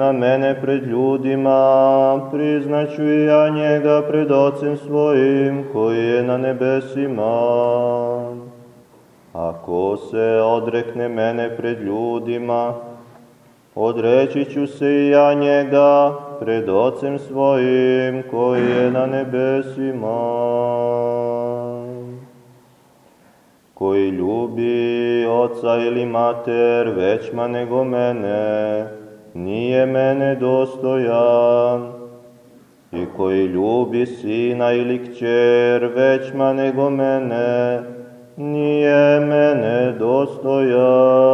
prizna mene pred ljudima, priznaću i ja njega pred ocem svojim koji je na nebesima. Ako se odrekne mene pred ljudima, odreći ću se i ja njega pred ocem svojim koji je na nebesima. Koji ljubi oca ili mater većma nego mene, nije mene dostojan. I koji ljubi sina ili kćer većma nego mene, nije mene dostojan.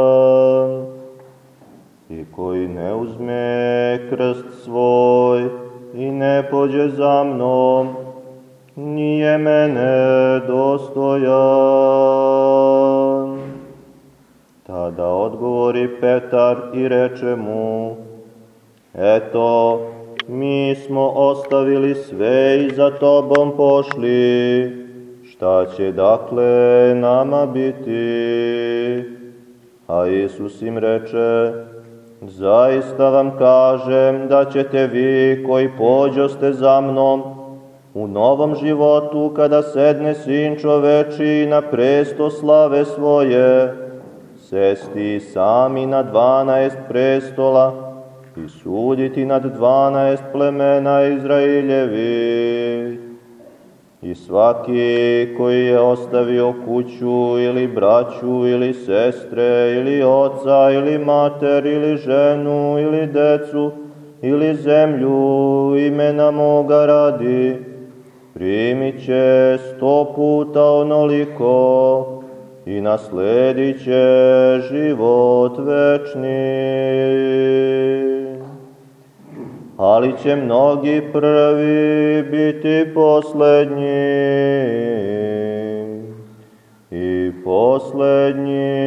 I koji ne uzme krst svoj i ne pođe za mnom, nije mene dostojan. Tada odgovori Petar i reče mu, Eto, mi smo ostavili sve i za tobom pošli, šta će dakle nama biti? A Isus im reče, zaista vam kažem da ćete vi koji pođoste za mnom u novom životu kada sedne sin čoveči na presto slave svoje, sesti sami na dvanaest prestola i suditi nad dvanaest plemena Izrailjevi. I svaki koji je ostavio kuću ili braću ili sestre ili oca ili mater ili ženu ili decu ili zemlju imena moga radi, primit će sto puta onoliko i nasledit će život večni. Ali će mnogi prvi biti poslednji i poslednji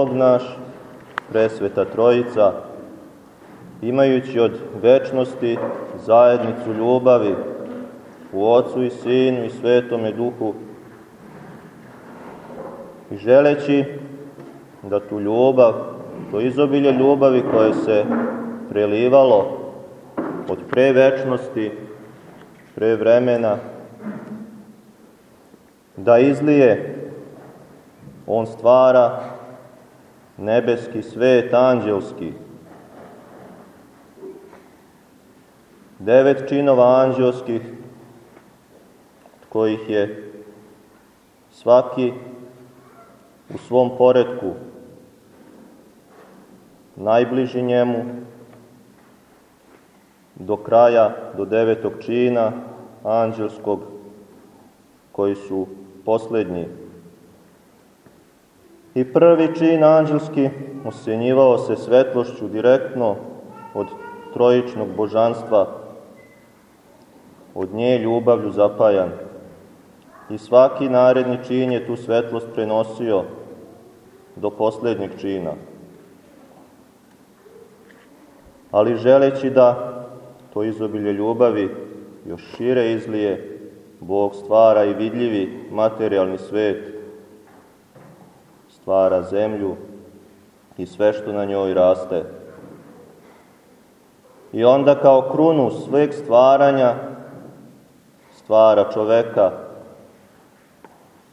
Bog naš, presveta Trojica, imajući od večnosti zajednicu ljubavi u Otcu i Sinu i Svetome Duhu, i želeći da tu ljubav, to izobilje ljubavi koje se prelivalo od pre večnosti pre vremena, da izlije, on stvara nebeski svet anđelski. Devet činova anđelskih, kojih je svaki u svom poredku najbliži njemu, do kraja, do devetog čina anđelskog, koji su poslednji. I prvi čin anđelski osjenjivao se svetlošću direktno od trojičnog božanstva, od nje ljubavlju zapajan. I svaki naredni čin je tu svetlost prenosio do poslednjeg čina. Ali želeći da to izobilje ljubavi još šire izlije, Bog stvara i vidljivi materijalni svet, stvara zemlju i sve što na njoj raste. I onda kao krunu sveg stvaranja stvara čoveka,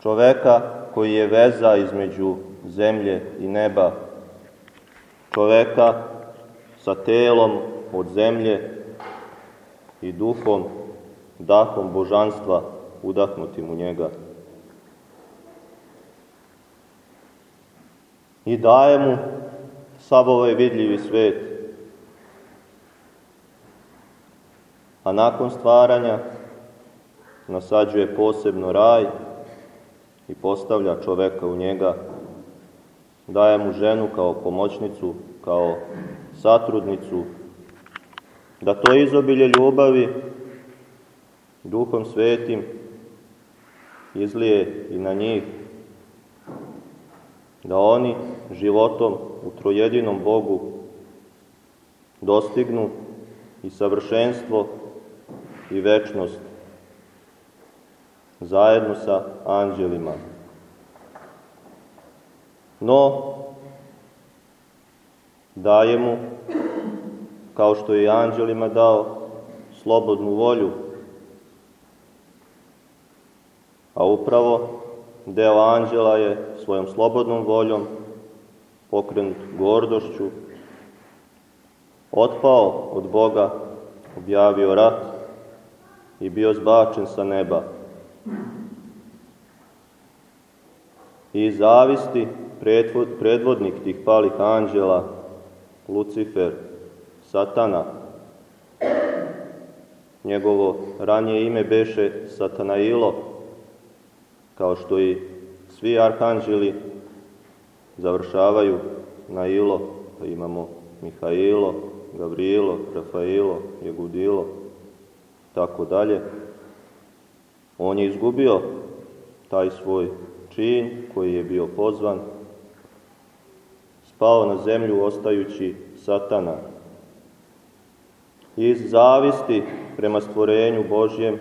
čoveka koji je veza između zemlje i neba, čoveka sa telom od zemlje i duhom, dahom božanstva udahnutim u njega. I daje mu sav ovaj vidljivi svet. A nakon stvaranja nasađuje posebno raj i postavlja čoveka u njega daje mu ženu kao pomoćnicu, kao satrudnicu, da to izobilje ljubavi duhom svetim izlije i na njih, da oni životom u trojedinom Bogu dostignu i savršenstvo i večnost zajedno sa anđelima. No, daje mu, kao što je i anđelima dao, slobodnu volju, a upravo deo anđela je svojom slobodnom voljom pokrenut gordošću, otpao od Boga, objavio rat i bio zbačen sa neba. I zavisti predvodnik tih palih anđela, Lucifer, Satana, njegovo ranije ime beše Satanailo, kao što i svi arhanđeli završavaju na ilo, pa imamo Mihailo, Gavrilo, Rafailo, Jegudilo, tako dalje. On je izgubio taj svoj čin koji je bio pozvan, spao na zemlju ostajući satana. Iz zavisti prema stvorenju Božjem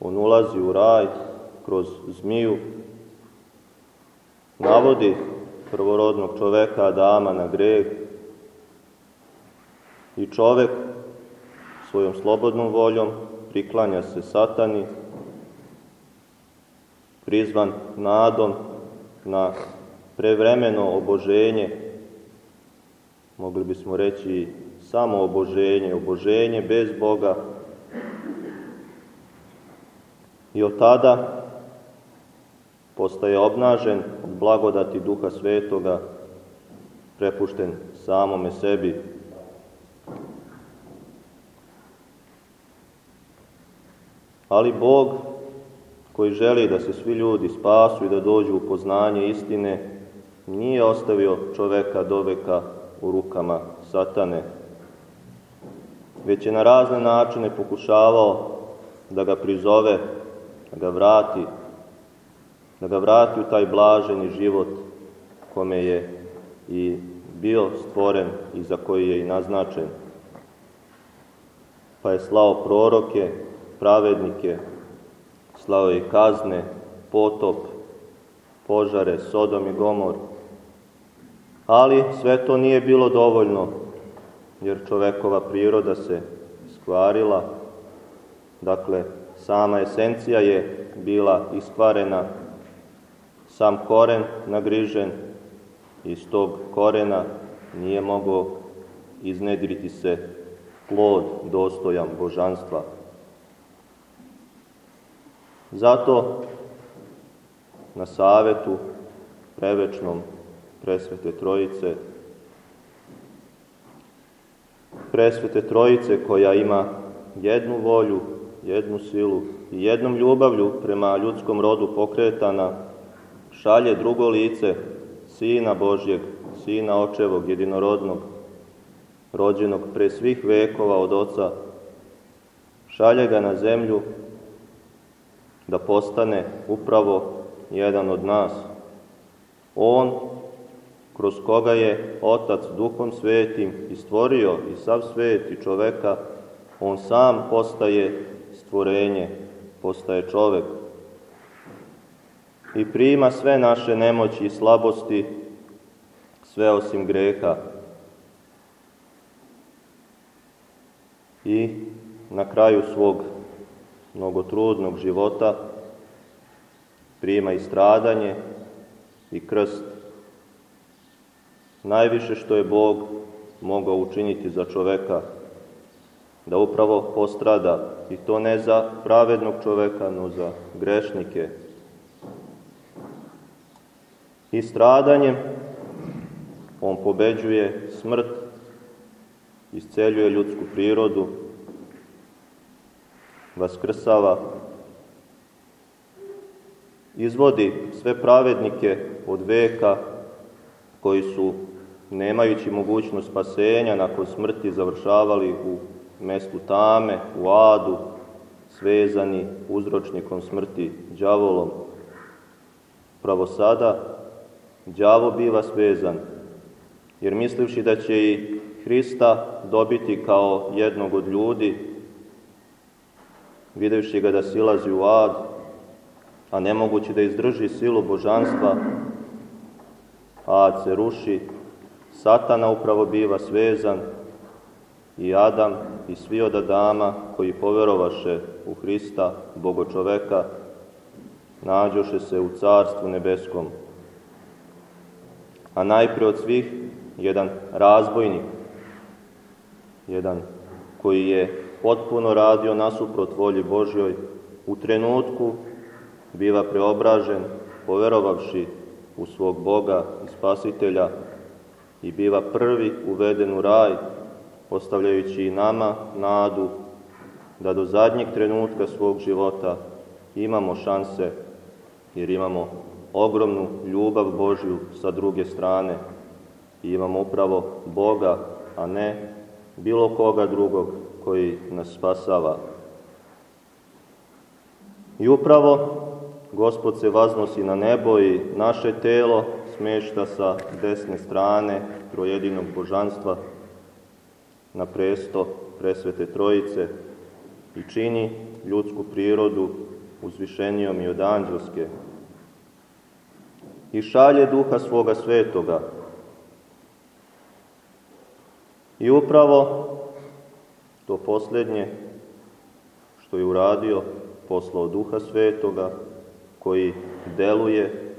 on ulazi u raj kroz zmiju, navodi prvorodnog čoveka Adama na greh i čovek svojom slobodnom voljom priklanja se satani, prizvan nadom na prevremeno oboženje, mogli bismo reći samo oboženje, oboženje bez Boga. I od tada postaje obnažen od blagodati Duha Svetoga, prepušten samome sebi. Ali Bog, koji želi da se svi ljudi spasu i da dođu u poznanje istine, nije ostavio čoveka do veka u rukama satane, već je na razne načine pokušavao da ga prizove, da ga vrati da ga vrati u taj blaženi život kome je i bio stvoren i za koji je i naznačen. Pa je slao proroke, pravednike, slao je kazne, potop, požare, Sodom i Gomor. Ali sve to nije bilo dovoljno, jer čovekova priroda se skvarila, dakle, sama esencija je bila iskvarena sam koren nagrižen, iz tog korena nije mogao iznedriti se plod dostojan božanstva. Zato na savetu prevečnom presvete trojice, presvete trojice koja ima jednu volju, jednu silu i jednom ljubavlju prema ljudskom rodu pokretana, šalje drugo lice Sina Božjeg, Sina Očevog, jedinorodnog, rođenog pre svih vekova od Oca, šalje ga na zemlju da postane upravo jedan od nas. On, kroz koga je Otac Duhom Svetim i stvorio i sav svet i čoveka, on sam postaje stvorenje, postaje čovek i prima sve naše nemoći i slabosti, sve osim greha. I na kraju svog mnogotrudnog života prima i stradanje i krst. Najviše što je Bog mogao učiniti za čoveka, da upravo postrada, i to ne za pravednog čoveka, no za grešnike, i stradanjem on pobeđuje smrt, isceljuje ljudsku prirodu, vaskrsava, izvodi sve pravednike od veka, koji su, nemajući mogućnost spasenja, nakon smrti završavali u mestu tame, u adu, svezani uzročnikom smrti đavolom. Pravo sada đavo biva svezan, jer mislivši da će i Hrista dobiti kao jednog od ljudi, videvši ga da silazi u ad, a nemogući da izdrži silu božanstva, ad se ruši, satana upravo biva svezan i Adam i svi od Adama koji poverovaše u Hrista, Bogo čoveka, nađoše se u carstvu nebeskom. A najpre od svih jedan razbojnik, jedan koji je potpuno radio nasuprot volji Božjoj, u trenutku biva preobražen, poverovavši u svog Boga i Spasitelja i biva prvi uveden u raj, ostavljajući i nama nadu da do zadnjeg trenutka svog života imamo šanse, jer imamo ogromnu ljubav Božju sa druge strane i imamo upravo Boga, a ne bilo koga drugog koji nas spasava. I upravo Gospod se vaznosi na nebo i naše telo smešta sa desne strane trojedinog božanstva na presto presvete trojice i čini ljudsku prirodu uzvišenijom i od anđelske i šalje duha svoga svetoga. I upravo to posljednje što je uradio, poslao duha svetoga, koji deluje,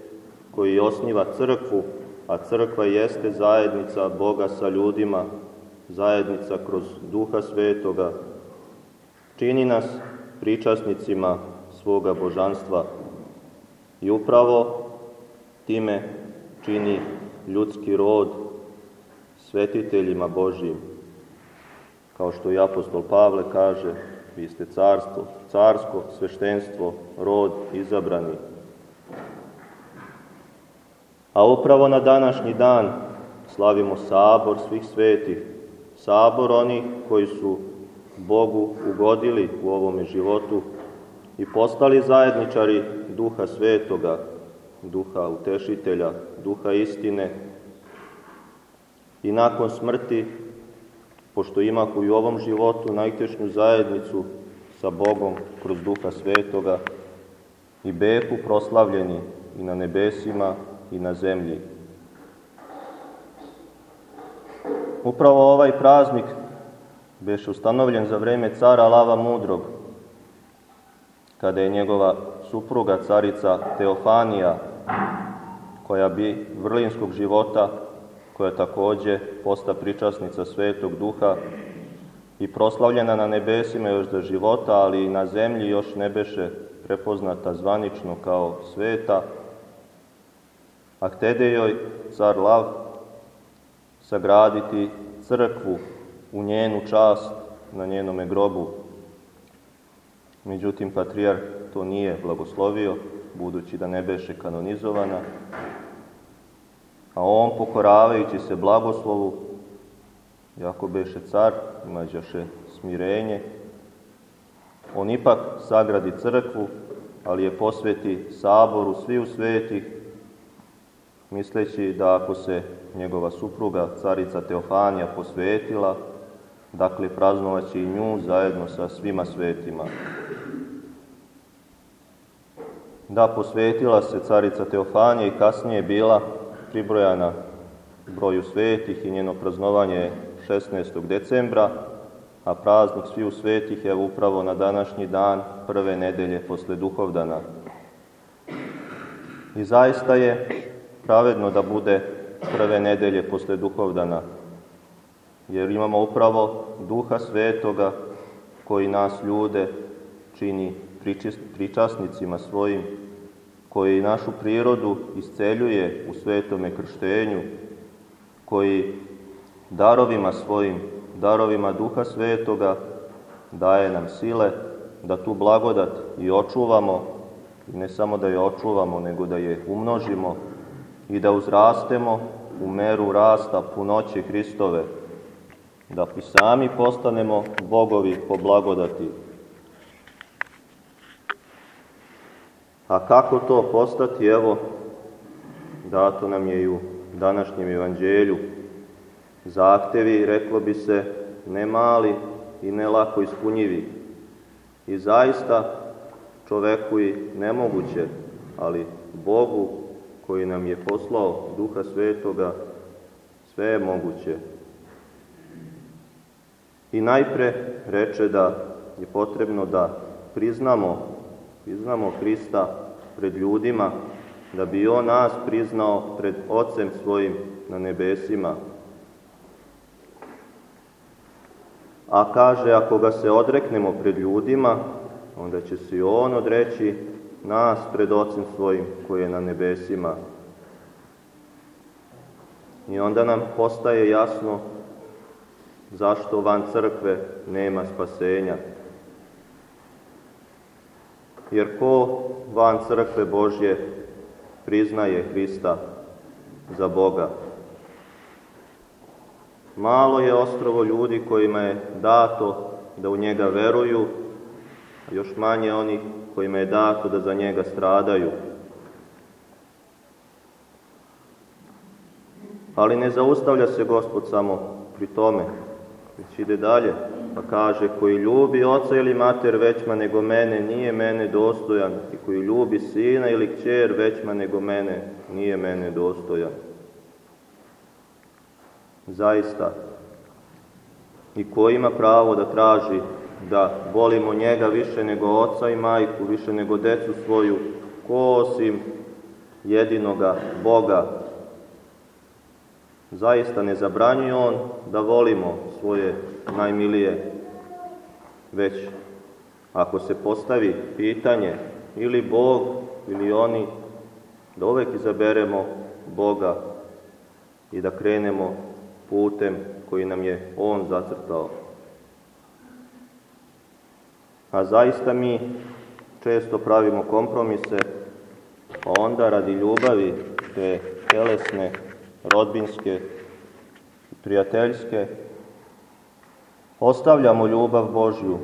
koji osniva crkvu, a crkva jeste zajednica Boga sa ljudima, zajednica kroz duha svetoga, čini nas pričasnicima svoga božanstva i upravo time čini ljudski rod svetiteljima Božijim. Kao što i apostol Pavle kaže, vi ste carstvo, carsko sveštenstvo, rod izabrani. A upravo na današnji dan slavimo sabor svih svetih, sabor onih koji su Bogu ugodili u ovome životu i postali zajedničari duha svetoga, duha utešitelja, duha istine. I nakon smrti pošto imahu i u ovom životu najtešnju zajednicu sa Bogom kroz Duha Svetoga i behu proslavljeni i na nebesima i na zemlji. Upravo ovaj praznik beše ustanovljen za vreme cara Lava Mudrog, kada je njegova supruga carica Teofanija, koja bi vrlinskog života koja takođe posta pričasnica Svetog Duha i proslavljena na nebesima još za života, ali i na zemlji još ne beše prepoznata zvanično kao sveta, a htede joj car Lav sagraditi crkvu u njenu čast na njenome grobu. Međutim, patrijar to nije blagoslovio, budući da ne beše kanonizovana, a on pokoravajući se blagoslovu, jako beše car, imađaše smirenje, on ipak sagradi crkvu, ali je posveti saboru u svetih, misleći da ako se njegova supruga, carica Teofanija, posvetila, dakle praznovaći i nju zajedno sa svima svetima. Da, posvetila se carica Teofanija i kasnije bila pribrojana broju svetih i njeno praznovanje je 16. decembra, a praznik sviju svetih je upravo na današnji dan prve nedelje posle duhovdana. I zaista je pravedno da bude prve nedelje posle duhovdana, jer imamo upravo duha svetoga koji nas ljude čini pričasnicima svojim koji našu prirodu isceljuje u svetome krštenju, koji darovima svojim, darovima Duha Svetoga daje nam sile da tu blagodat i očuvamo, i ne samo da je očuvamo, nego da je umnožimo i da uzrastemo u meru rasta punoće Hristove, da i sami postanemo bogovi po blagodati. A kako to postati? Evo, dato nam je i u današnjem evanđelju. Zahtevi, reklo bi se, ne mali i ne lako ispunjivi. I zaista čoveku i nemoguće, ali Bogu koji nam je poslao Duha Svetoga, sve je moguće. I najpre reče da je potrebno da priznamo, priznamo Hrista pred ljudima, da bi On nas priznao pred Otcem svojim na nebesima. A kaže, ako ga se odreknemo pred ljudima, onda će se i On odreći nas pred Otcem svojim koji je na nebesima. I onda nam postaje jasno zašto van crkve nema spasenja. Jer ko van crkve Božje priznaje Hrista za Boga? Malo je ostrovo ljudi kojima je dato da u njega veruju, a još manje onih kojima je dato da za njega stradaju. Ali ne zaustavlja se Gospod samo pri tome, već ide dalje, pa kaže, koji ljubi oca ili mater većma nego mene, nije mene dostojan, i koji ljubi sina ili kćer većma nego mene, nije mene dostojan. Zaista, i ko ima pravo da traži da volimo njega više nego oca i majku, više nego decu svoju, ko osim jedinoga Boga. Zaista ne zabranjuje on da volimo svoje najmilije, već ako se postavi pitanje ili Bog ili oni, da uvek izaberemo Boga i da krenemo putem koji nam je On zacrtao. A zaista mi često pravimo kompromise, pa onda radi ljubavi te telesne, rodbinske, prijateljske, ostavljamo ljubav Božju,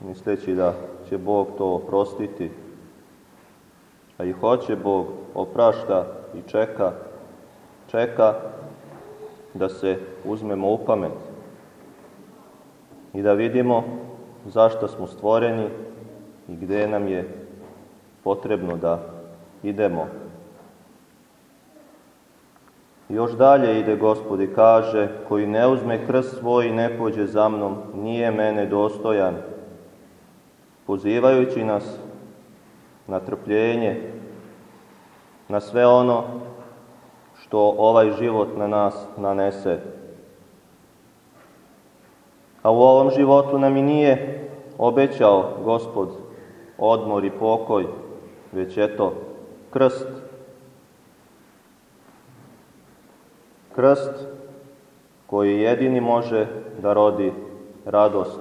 misleći da će Bog to oprostiti. A i hoće Bog, oprašta i čeka, čeka da se uzmemo u pamet i da vidimo zašto smo stvoreni i gde nam je potrebno da idemo. Još dalje ide gospod i kaže, koji ne uzme krst svoj i ne pođe za mnom, nije mene dostojan, pozivajući nas na trpljenje, na sve ono što ovaj život na nas nanese. A u ovom životu nam i nije obećao gospod odmor i pokoj, već eto krst. Krst koji jedini može da rodi radost,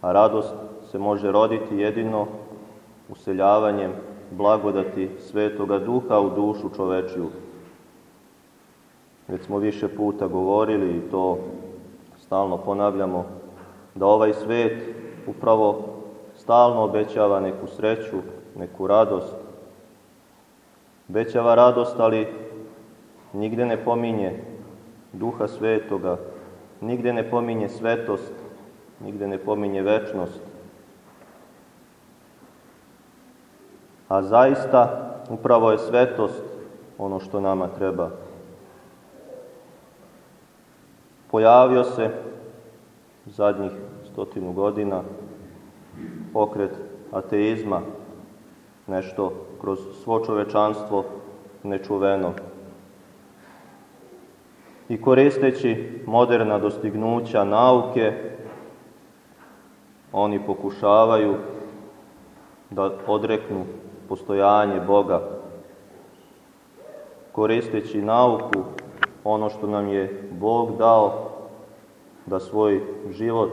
a radost se može roditi jedino useljavanjem blagodati Svetoga Duha u dušu čovečiju. Već smo više puta govorili i to stalno ponavljamo, da ovaj svet upravo stalno obećava neku sreću, neku radost. Obećava radost, ali nigde ne pominje duha svetoga, nigde ne pominje svetost, nigde ne pominje večnost. A zaista upravo je svetost ono što nama treba. Pojavio se zadnjih stotinu godina pokret ateizma, nešto kroz svo čovečanstvo nečuveno. I koristeći moderna dostignuća nauke, oni pokušavaju da odreknu postojanje Boga. Koristeći nauku, ono što nam je Bog dao, da svoj život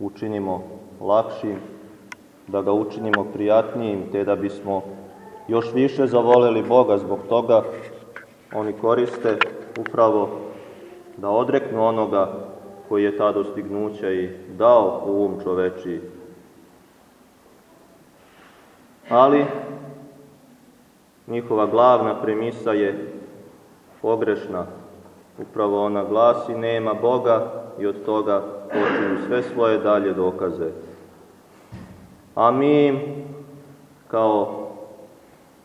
učinimo lakšim, da ga učinimo prijatnijim, te da bismo još više zavoleli Boga, zbog toga oni koriste upravo da odreknu onoga koji je ta dostignuća i dao u um čoveči. Ali njihova glavna premisa je pogrešna. Upravo ona glasi nema Boga i od toga počinju sve svoje dalje dokaze. A mi kao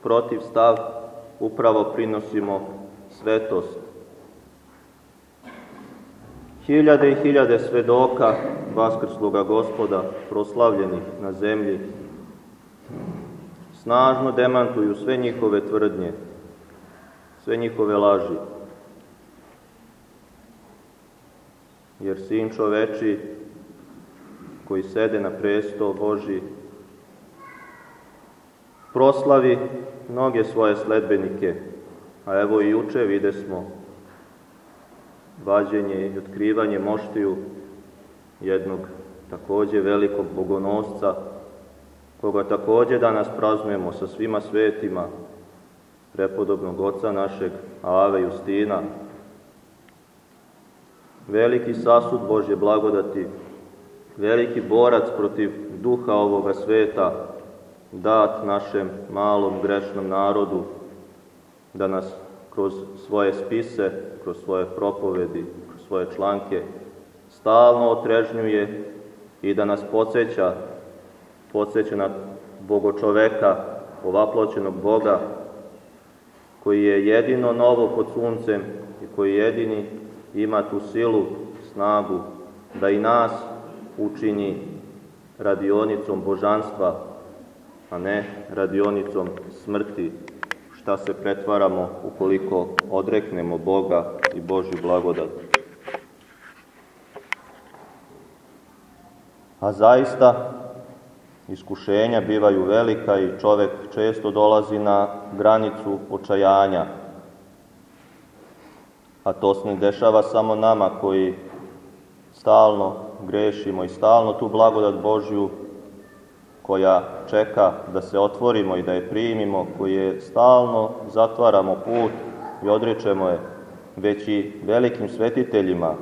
protiv stav upravo prinosimo svetost. Hiljade i hiljade svedoka Vaskrsloga gospoda proslavljenih na zemlji snažno demantuju sve njihove tvrdnje, sve njihove laži. Jer sin čoveči koji sede na presto Boži proslavi mnoge svoje sledbenike, a evo i juče vide smo vađenje i otkrivanje moštiju jednog takođe velikog bogonosca, koga takođe danas praznujemo sa svima svetima, prepodobnog oca našeg Ave Justina, veliki sasud Božje blagodati, veliki borac protiv duha ovoga sveta, dat našem malom grešnom narodu, da nas kroz svoje spise, kroz svoje propovedi, kroz svoje članke, stalno otrežnjuje i da nas podsjeća, podsjeća na bogočoveka, ovaploćenog Boga, koji je jedino novo pod suncem i koji jedini ima tu silu, snagu, da i nas učini radionicom božanstva, a ne radionicom smrti, šta se pretvaramo ukoliko odreknemo Boga i Božju blagodat. A zaista, iskušenja bivaju velika i čovek često dolazi na granicu očajanja. A to se ne dešava samo nama koji stalno grešimo i stalno tu blagodat Božju koja čeka da se otvorimo i da je primimo, koje stalno zatvaramo put i odričemo je, već i velikim svetiteljima.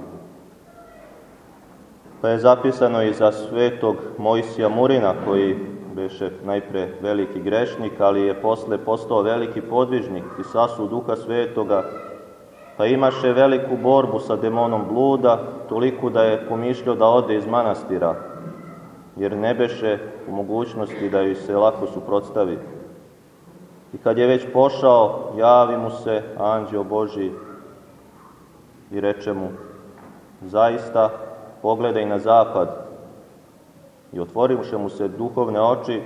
Pa je zapisano i za svetog Mojsija Murina, koji beše najpre veliki grešnik, ali je posle postao veliki podvižnik i sasu duha svetoga, pa imaše veliku borbu sa demonom bluda, toliko da je pomišljao da ode iz manastira, jer ne beše u mogućnosti da joj se lako suprotstavi. I kad je već pošao, javi mu se anđeo Boži i reče mu, zaista pogledaj na zapad. I otvoriše mu se duhovne oči,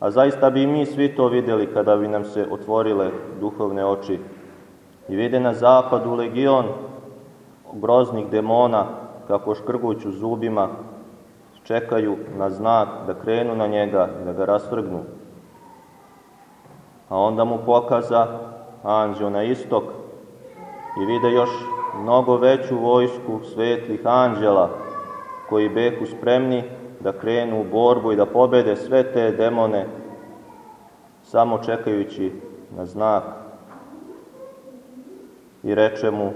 a zaista bi mi svi to videli kada bi nam se otvorile duhovne oči. I vide na zapadu legion groznih demona kako škrguću zubima čekaju na znak da krenu na njega i da ga rasvrgnu. A onda mu pokaza anđeo na istok i vide još mnogo veću vojsku svetlih anđela koji behu spremni da krenu u borbu i da pobede sve te demone samo čekajući na znak. I reče mu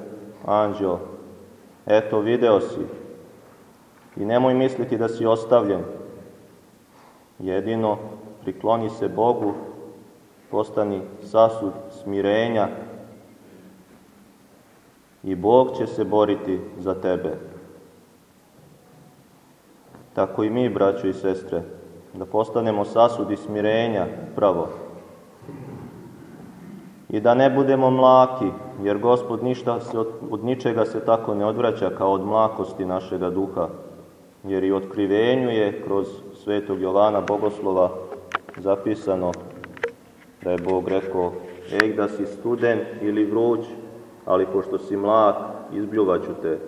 anđeo, eto video si, I nemoj misliti da si ostavljen. Jedino prikloni se Bogu, postani sasud smirenja i Bog će se boriti za tebe. Tako i mi, braćo i sestre, da postanemo sasudi smirenja pravo. I da ne budemo mlaki, jer Gospod ništa se od, od ničega se tako ne odvraća kao od mlakosti našega duha, jer i otkrivenju je kroz svetog Jovana Bogoslova zapisano da je Bog rekao Ej da si student ili vruć, ali pošto si mlak, izbljuvaću te.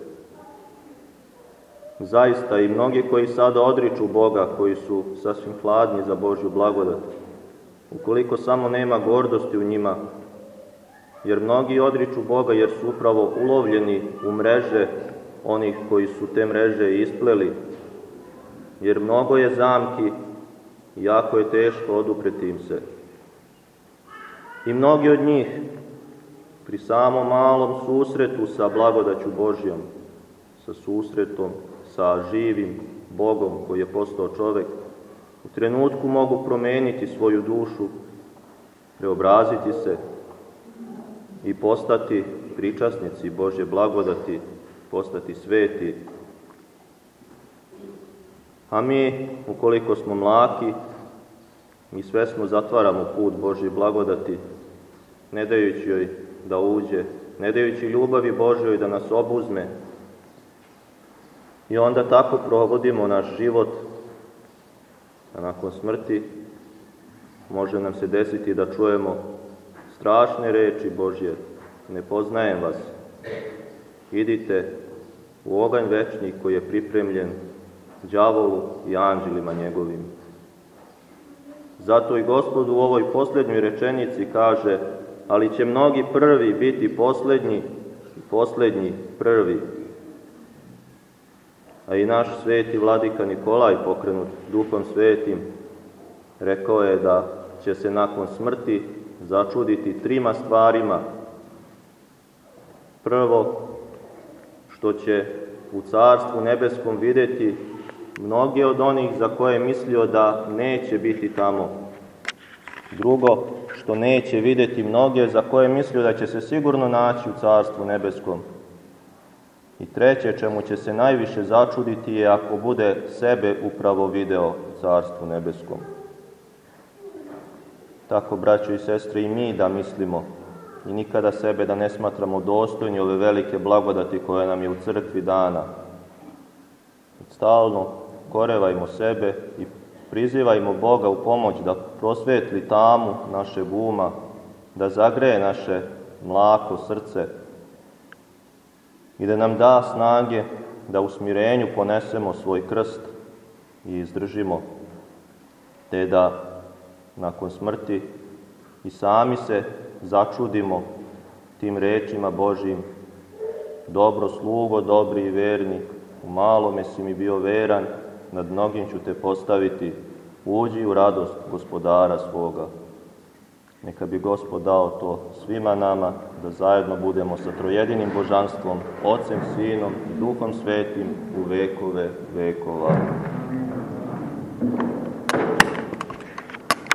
Zaista i mnogi koji sada odriču Boga, koji su sasvim hladni za Božju blagodat, ukoliko samo nema gordosti u njima, jer mnogi odriču Boga jer su upravo ulovljeni u mreže onih koji su te mreže ispleli, jer mnogo je zamki jako je teško odupreti im se. I mnogi od njih pri samom malom susretu sa blagodaću Božjom, sa susretom sa živim Bogom koji je postao čovek, u trenutku mogu promeniti svoju dušu, preobraziti se i postati pričasnici Božje blagodati, postati sveti. A mi, ukoliko smo mlaki, mi svesno zatvaramo put Božje blagodati, ne dajući joj da uđe, ne dajući ljubavi Božjoj da nas obuzme. I onda tako provodimo naš život, a nakon smrti može nam se desiti da čujemo strašne reči Božje, ne poznajem vas, idite u oganj večni koji je pripremljen đavolu i anđelima njegovim. Zato i gospod u ovoj posljednjoj rečenici kaže ali će mnogi prvi biti poslednji i poslednji prvi. A i naš sveti vladika Nikolaj, pokrenut duhom svetim, rekao je da će se nakon smrti začuditi trima stvarima. Prvo, što će u Carstvu nebeskom videti mnoge od onih za koje je mislio da neće biti tamo. Drugo, što neće videti mnoge za koje je mislio da će se sigurno naći u Carstvu nebeskom. I treće, čemu će se najviše začuditi je ako bude sebe upravo video u Carstvu nebeskom. Tako, braćo i sestre, i mi da mislimo i nikada sebe da ne smatramo dostojni ove velike blagodati koje nam je u crkvi dana. Stalno korevajmo sebe i prizivajmo Boga u pomoć da prosvetli tamu naše uma, da zagreje naše mlako srce i da nam da snage da u smirenju ponesemo svoj krst i izdržimo, te da nakon smrti i sami se začudimo tim rečima Božim, dobro slugo, dobri i verni, u malome si mi bio veran, nad mnogim ću te postaviti, uđi u radost gospodara svoga. Neka bi Gospod dao to svima nama, da zajedno budemo sa trojedinim božanstvom, Otcem, Sinom i Duhom Svetim u vekove vekova.